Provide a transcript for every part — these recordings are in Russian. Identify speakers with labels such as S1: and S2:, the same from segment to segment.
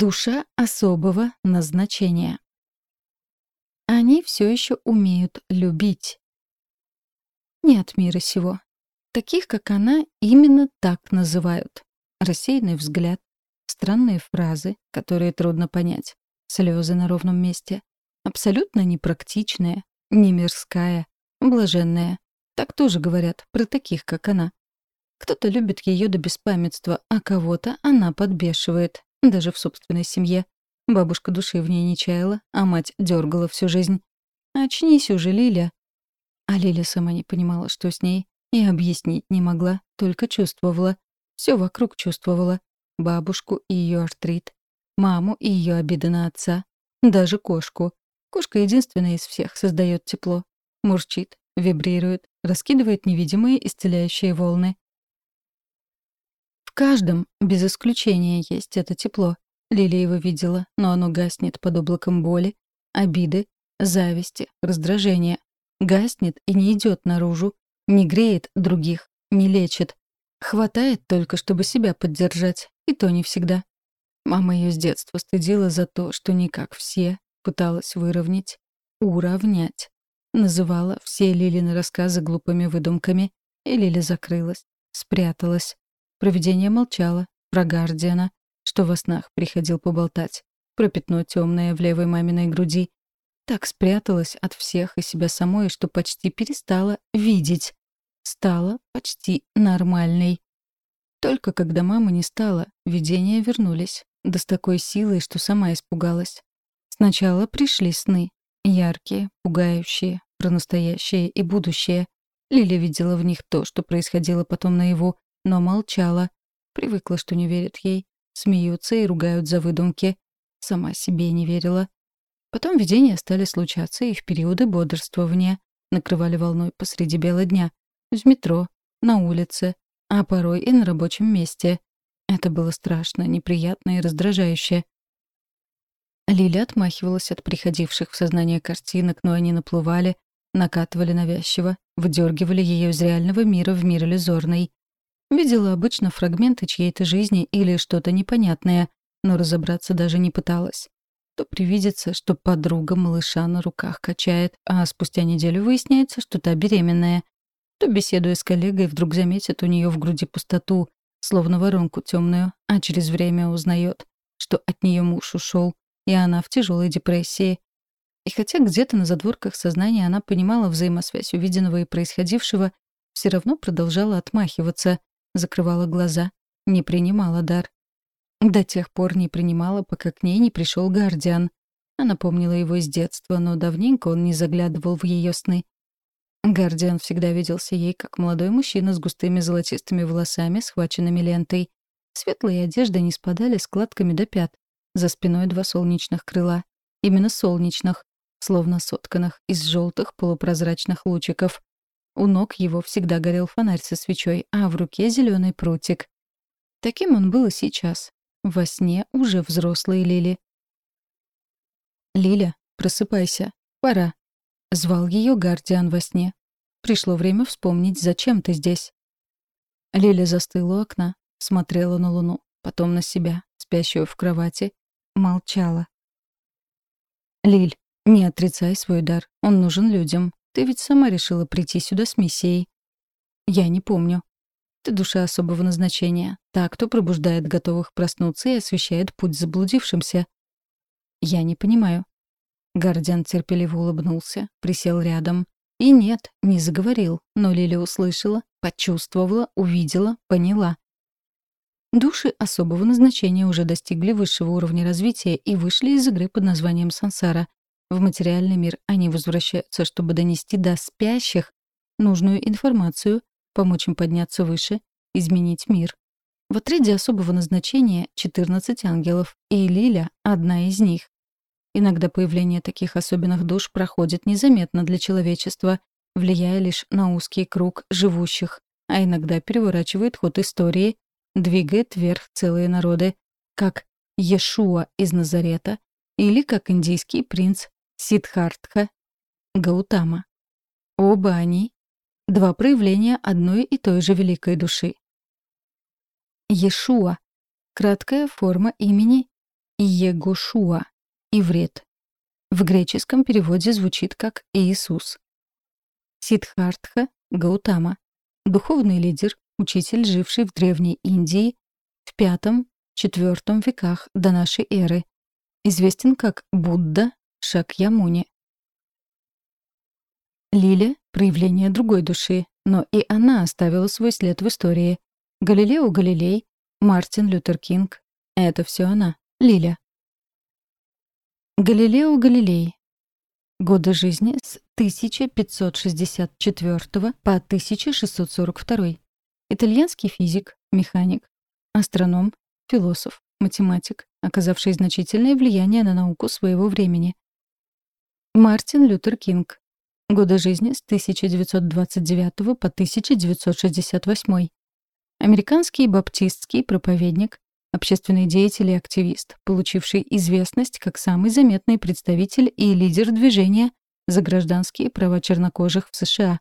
S1: Душа особого назначения. Они все еще умеют любить. Не от мира сего. Таких, как она, именно так называют. Рассеянный взгляд, странные фразы, которые трудно понять, слезы на ровном месте. Абсолютно непрактичная, не мирская, блаженная. Так тоже говорят про таких, как она. Кто-то любит ее до беспамятства, а кого-то она подбешивает, даже в собственной семье. Бабушка души в ней не чаяла, а мать дергала всю жизнь. «Очнись уже, Лиля». А Лиля сама не понимала, что с ней, и объяснить не могла, только чувствовала. Все вокруг чувствовала. Бабушку и ее артрит, маму и ее обиды на отца, даже кошку. Кошка единственная из всех создает тепло. Мурчит, вибрирует, раскидывает невидимые исцеляющие волны каждом, без исключения, есть это тепло. Лилия его видела, но оно гаснет под облаком боли, обиды, зависти, раздражения. Гаснет и не идет наружу, не греет других, не лечит. Хватает только, чтобы себя поддержать, и то не всегда. Мама ее с детства стыдила за то, что не как все, пыталась выровнять, уравнять. Называла все Лилины рассказы глупыми выдумками, и Лиля закрылась, спряталась. Провидение молчало про Гардиана, что во снах приходил поболтать, про пятно темное в левой маминой груди. Так спряталась от всех и себя самой, что почти перестала видеть. Стала почти нормальной. Только когда мамы не стало, видения вернулись. Да с такой силой, что сама испугалась. Сначала пришли сны. Яркие, пугающие, про настоящее и будущее. Лиля видела в них то, что происходило потом наяву, но молчала. Привыкла, что не верят ей. Смеются и ругают за выдумки. Сама себе не верила. Потом видения стали случаться и в периоды бодрствования. Накрывали волной посреди бела дня. В метро, на улице, а порой и на рабочем месте. Это было страшно, неприятно и раздражающе. Лиля отмахивалась от приходивших в сознание картинок, но они наплывали, накатывали навязчиво, выдергивали ее из реального мира в мир иллюзорный. Видела обычно фрагменты чьей-то жизни или что-то непонятное, но разобраться даже не пыталась. То привидится, что подруга малыша на руках качает, а спустя неделю выясняется, что та беременная. То, беседуя с коллегой, вдруг заметит у нее в груди пустоту, словно воронку темную, а через время узнает, что от нее муж ушел, и она в тяжелой депрессии. И хотя где-то на задворках сознания она понимала взаимосвязь увиденного и происходившего, все равно продолжала отмахиваться, закрывала глаза, не принимала дар. До тех пор не принимала, пока к ней не пришел Гардиан. Она помнила его из детства, но давненько он не заглядывал в ее сны. Гардиан всегда виделся ей как молодой мужчина с густыми золотистыми волосами, схваченными лентой. Светлые одежды не спадали складками до пят. За спиной два солнечных крыла. Именно солнечных, словно сотканных из желтых полупрозрачных лучиков. У ног его всегда горел фонарь со свечой, а в руке зеленый прутик. Таким он был и сейчас. Во сне уже взрослый Лили. «Лиля, просыпайся. Пора», — звал ее Гардиан во сне. Пришло время вспомнить, зачем ты здесь. Лиля застыла у окна, смотрела на луну, потом на себя, спящую в кровати, молчала. «Лиль, не отрицай свой дар, он нужен людям. Ты ведь сама решила прийти сюда с миссией. Я не помню. Ты душа особого назначения. Та, кто пробуждает готовых проснуться и освещает путь заблудившимся. Я не понимаю. Гардиан терпеливо улыбнулся, присел рядом. И нет, не заговорил, но Лиля услышала, почувствовала, увидела, поняла. Души особого назначения уже достигли высшего уровня развития и вышли из игры под названием «Сансара». В материальный мир они возвращаются, чтобы донести до спящих нужную информацию, помочь им подняться выше, изменить мир. В отряде особого назначения 14 ангелов, и Лиля — одна из них. Иногда появление таких особенных душ проходит незаметно для человечества, влияя лишь на узкий круг живущих, а иногда переворачивает ход истории, двигает вверх целые народы, как Иешуа из Назарета или как индийский принц Сиддхартха, Гаутама. Оба они — два проявления одной и той же великой души. Иешуа — краткая форма имени Егошуа, иврит. В греческом переводе звучит как Иисус. Сиддхартха Гаутама. Духовный лидер, учитель, живший в Древней Индии в V-IV веках до нашей эры. Известен как Будда Шакьямуни. Лиля — проявление другой души, но и она оставила свой след в истории. Галилео Галилей, Мартин Лютер Кинг — это все она, Лиля. Галилео Галилей. Годы жизни с 1564 по 1642. Итальянский физик, механик, астроном, философ, математик, оказавший значительное влияние на науку своего времени. Мартин Лютер Кинг. Годы жизни с 1929 по 1968. Американский баптистский проповедник, общественный деятель и активист, получивший известность как самый заметный представитель и лидер движения за гражданские права чернокожих в США.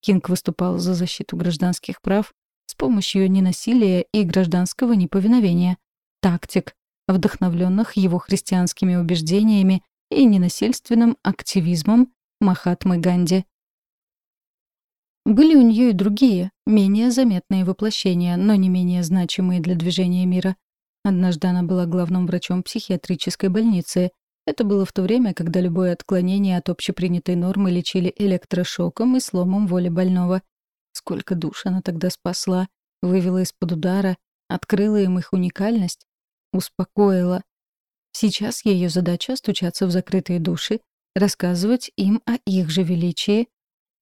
S1: Кинг выступал за защиту гражданских прав с помощью ненасилия и гражданского неповиновения, тактик, вдохновленных его христианскими убеждениями и ненасильственным активизмом Махатмы Ганди. Были у нее и другие, менее заметные воплощения, но не менее значимые для движения мира. Однажды она была главным врачом психиатрической больницы. Это было в то время, когда любое отклонение от общепринятой нормы лечили электрошоком и сломом воли больного. Сколько душ она тогда спасла, вывела из-под удара, открыла им их уникальность, успокоила. Сейчас ее задача — стучаться в закрытые души рассказывать им о их же величии,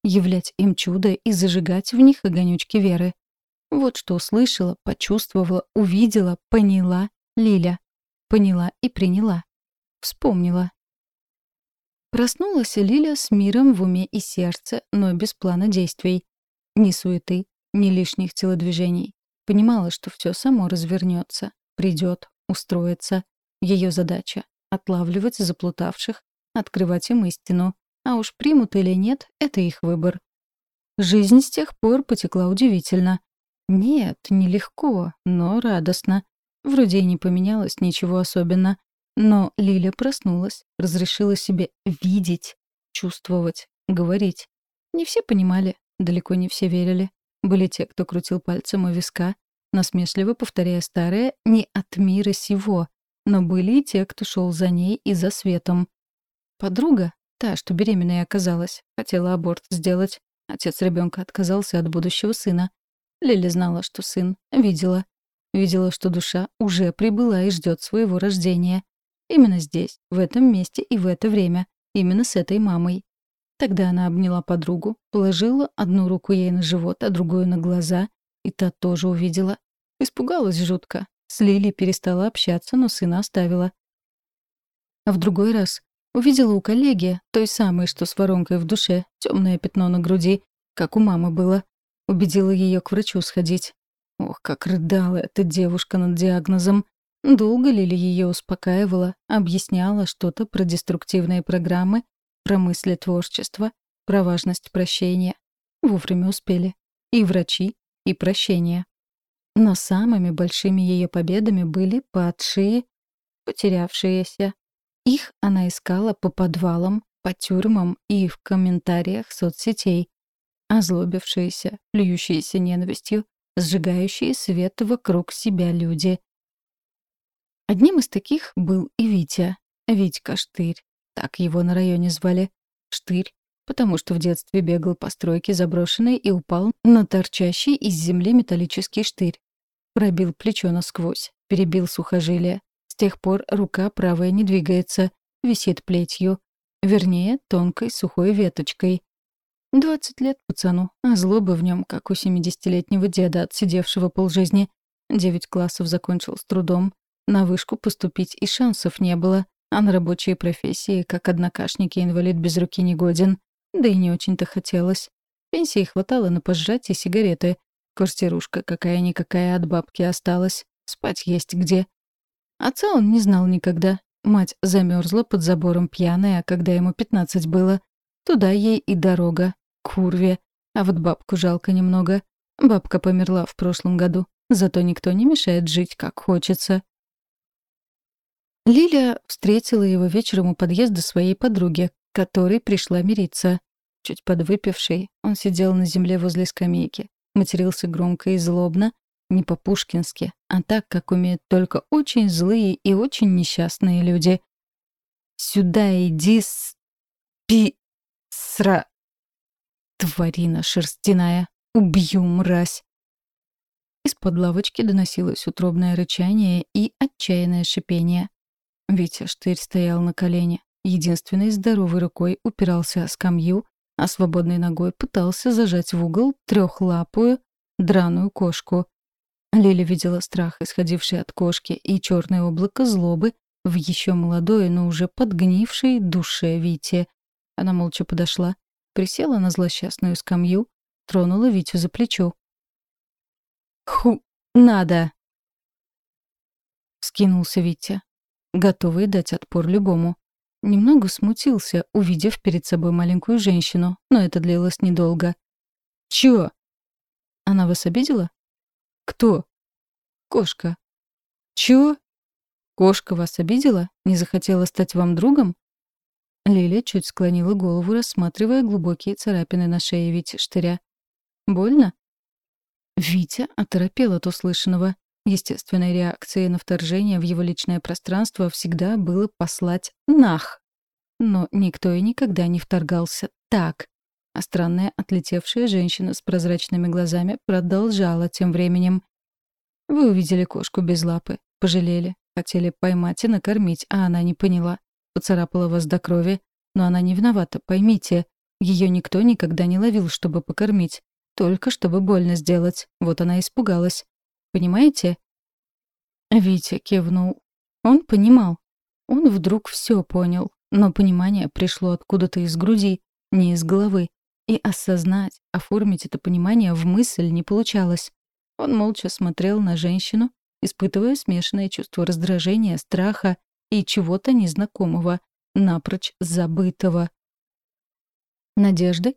S1: являть им чудо и зажигать в них огонючки веры. Вот что услышала, почувствовала, увидела, поняла Лиля. Поняла и приняла. Вспомнила. Проснулась Лиля с миром в уме и сердце, но без плана действий. Ни суеты, ни лишних телодвижений. Понимала, что все само развернется, придет, устроится. Ее задача — отлавливать заплутавших, открывать им истину. А уж примут или нет — это их выбор. Жизнь с тех пор потекла удивительно. Нет, нелегко, но радостно. Вроде и не поменялось ничего особенно. Но Лиля проснулась, разрешила себе видеть, чувствовать, говорить. Не все понимали, далеко не все верили. Были те, кто крутил пальцем у виска, насмешливо повторяя старое «не от мира сего», но были и те, кто шел за ней и за светом. Подруга, та, что беременная оказалась, хотела аборт сделать. Отец ребенка отказался от будущего сына. Лили знала, что сын видела. Видела, что душа уже прибыла и ждет своего рождения. Именно здесь, в этом месте и в это время. Именно с этой мамой. Тогда она обняла подругу, положила одну руку ей на живот, а другую на глаза, и та тоже увидела. Испугалась жутко. С Лили перестала общаться, но сына оставила. А в другой раз Увидела у коллеги, той самой, что с воронкой в душе, темное пятно на груди, как у мамы было. Убедила ее к врачу сходить. Ох, как рыдала эта девушка над диагнозом. Долго Лили ее успокаивала, объясняла что-то про деструктивные программы, про мысли творчества, про важность прощения. Вовремя успели. И врачи, и прощение. Но самыми большими ее победами были падшие, потерявшиеся, их она искала по подвалам, по тюрьмам и в комментариях соцсетей. Озлобившиеся, плюющиеся ненавистью, сжигающие свет вокруг себя люди. Одним из таких был и Витя. Витька Штырь. Так его на районе звали. Штырь, потому что в детстве бегал по стройке заброшенной и упал на торчащий из земли металлический штырь. Пробил плечо насквозь, перебил сухожилие, с тех пор рука правая не двигается, висит плетью. Вернее, тонкой сухой веточкой. Двадцать лет пацану, а злоба в нем, как у семидесятилетнего деда, отсидевшего полжизни. Девять классов закончил с трудом. На вышку поступить и шансов не было, а на рабочие профессии, как однокашники, инвалид без руки не годен. Да и не очень-то хотелось. Пенсии хватало на пожрать и сигареты. Квартирушка какая-никакая от бабки осталась. Спать есть где. Отца он не знал никогда. Мать замерзла под забором пьяная, когда ему пятнадцать было. Туда ей и дорога, к Урве. А вот бабку жалко немного. Бабка померла в прошлом году. Зато никто не мешает жить, как хочется. Лиля встретила его вечером у подъезда своей подруги, которой пришла мириться. Чуть подвыпивший, он сидел на земле возле скамейки, матерился громко и злобно, не по-пушкински, а так, как умеют только очень злые и очень несчастные люди. «Сюда иди с... пи... сра...» «Тварина шерстяная! Убью, мразь!» Из-под лавочки доносилось утробное рычание и отчаянное шипение. Витя Штырь стоял на колене. Единственной здоровой рукой упирался о скамью, а свободной ногой пытался зажать в угол трехлапую драную кошку. Лиля видела страх, исходивший от кошки, и черное облако злобы в еще молодой, но уже подгнившей душе Вити. Она молча подошла, присела на злосчастную скамью, тронула Витю за плечо. «Ху, надо!» Скинулся Витя, готовый дать отпор любому. Немного смутился, увидев перед собой маленькую женщину, но это длилось недолго. «Чё?» «Она вас обидела?» «Кто?» «Кошка». «Чё?» «Кошка вас обидела? Не захотела стать вам другом?» Лиля чуть склонила голову, рассматривая глубокие царапины на шее Вити Штыря. «Больно?» Витя оторопел от услышанного. Естественной реакцией на вторжение в его личное пространство всегда было послать «нах». Но никто и никогда не вторгался так. А странная отлетевшая женщина с прозрачными глазами продолжала тем временем. «Вы увидели кошку без лапы, пожалели, хотели поймать и накормить, а она не поняла. Поцарапала вас до крови, но она не виновата, поймите. Ее никто никогда не ловил, чтобы покормить. Только чтобы больно сделать. Вот она испугалась. Понимаете?» Витя кивнул. Он понимал. Он вдруг все понял, но понимание пришло откуда-то из груди, не из головы. И осознать, оформить это понимание в мысль не получалось. Он молча смотрел на женщину, испытывая смешанное чувство раздражения, страха и чего-то незнакомого, напрочь забытого. Надежды?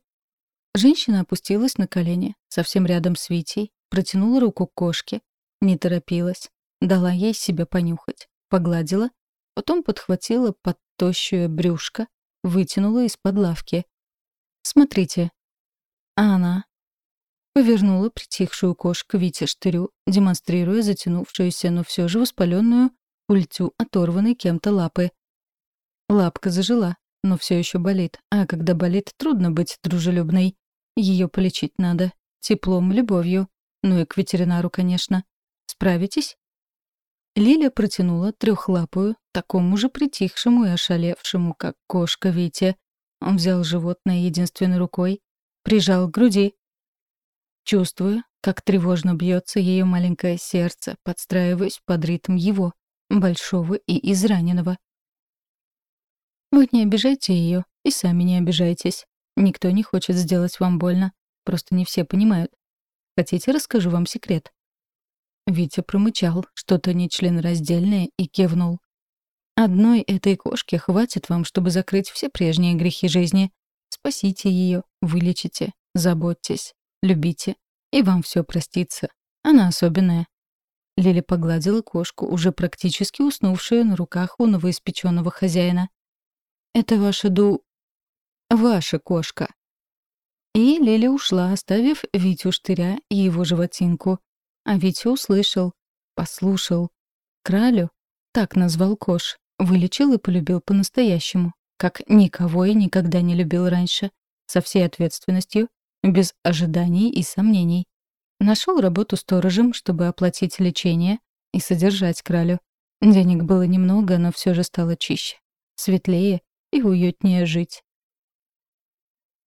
S1: Женщина опустилась на колени, совсем рядом с Витей, протянула руку к кошке, не торопилась, дала ей себя понюхать, погладила, потом подхватила под тощую брюшко, вытянула из-под лавки. «Смотрите». А она повернула притихшую кошку Вите штырю, демонстрируя затянувшуюся, но все же воспаленную культю оторванной кем-то лапы. Лапка зажила, но все еще болит, а когда болит, трудно быть дружелюбной. Ее полечить надо. Теплом, любовью. Ну и к ветеринару, конечно. Справитесь?» Лиля протянула трехлапую, такому же притихшему и ошалевшему, как кошка Вите. Он взял животное единственной рукой, прижал к груди. Чувствуя, как тревожно бьется ее маленькое сердце, подстраиваясь под ритм его, большого и израненного. «Вы не обижайте ее и сами не обижайтесь. Никто не хочет сделать вам больно. Просто не все понимают. Хотите, расскажу вам секрет?» Витя промычал что-то нечленораздельное и кивнул. «Одной этой кошки хватит вам, чтобы закрыть все прежние грехи жизни. Спасите ее, вылечите, заботьтесь, любите, и вам все простится. Она особенная». Лили погладила кошку, уже практически уснувшую на руках у новоиспеченного хозяина. «Это ваша ду... ваша кошка». И Лили ушла, оставив Витю штыря и его животинку. А Витя услышал, послушал. Кралю, так назвал Кош, вылечил и полюбил по-настоящему, как никого и никогда не любил раньше, со всей ответственностью, без ожиданий и сомнений. Нашел работу сторожем, чтобы оплатить лечение и содержать кралю. Денег было немного, но все же стало чище, светлее и уютнее жить.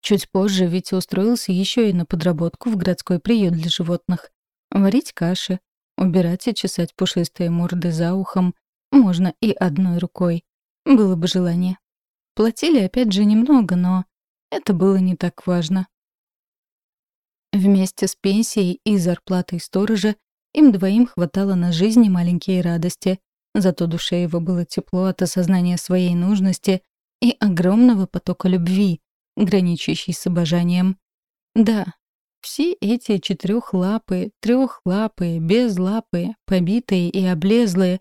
S1: Чуть позже Витя устроился еще и на подработку в городской приют для животных. Варить каши, убирать и чесать пушистые морды за ухом можно и одной рукой. Было бы желание. Платили опять же немного, но это было не так важно. Вместе с пенсией и зарплатой сторожа им двоим хватало на жизнь и маленькие радости. Зато душе его было тепло от осознания своей нужности и огромного потока любви, граничащей с обожанием. Да, все эти четырехлапые, трехлапые, безлапые, побитые и облезлые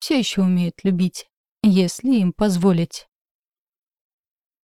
S1: все еще умеют любить, если им позволить.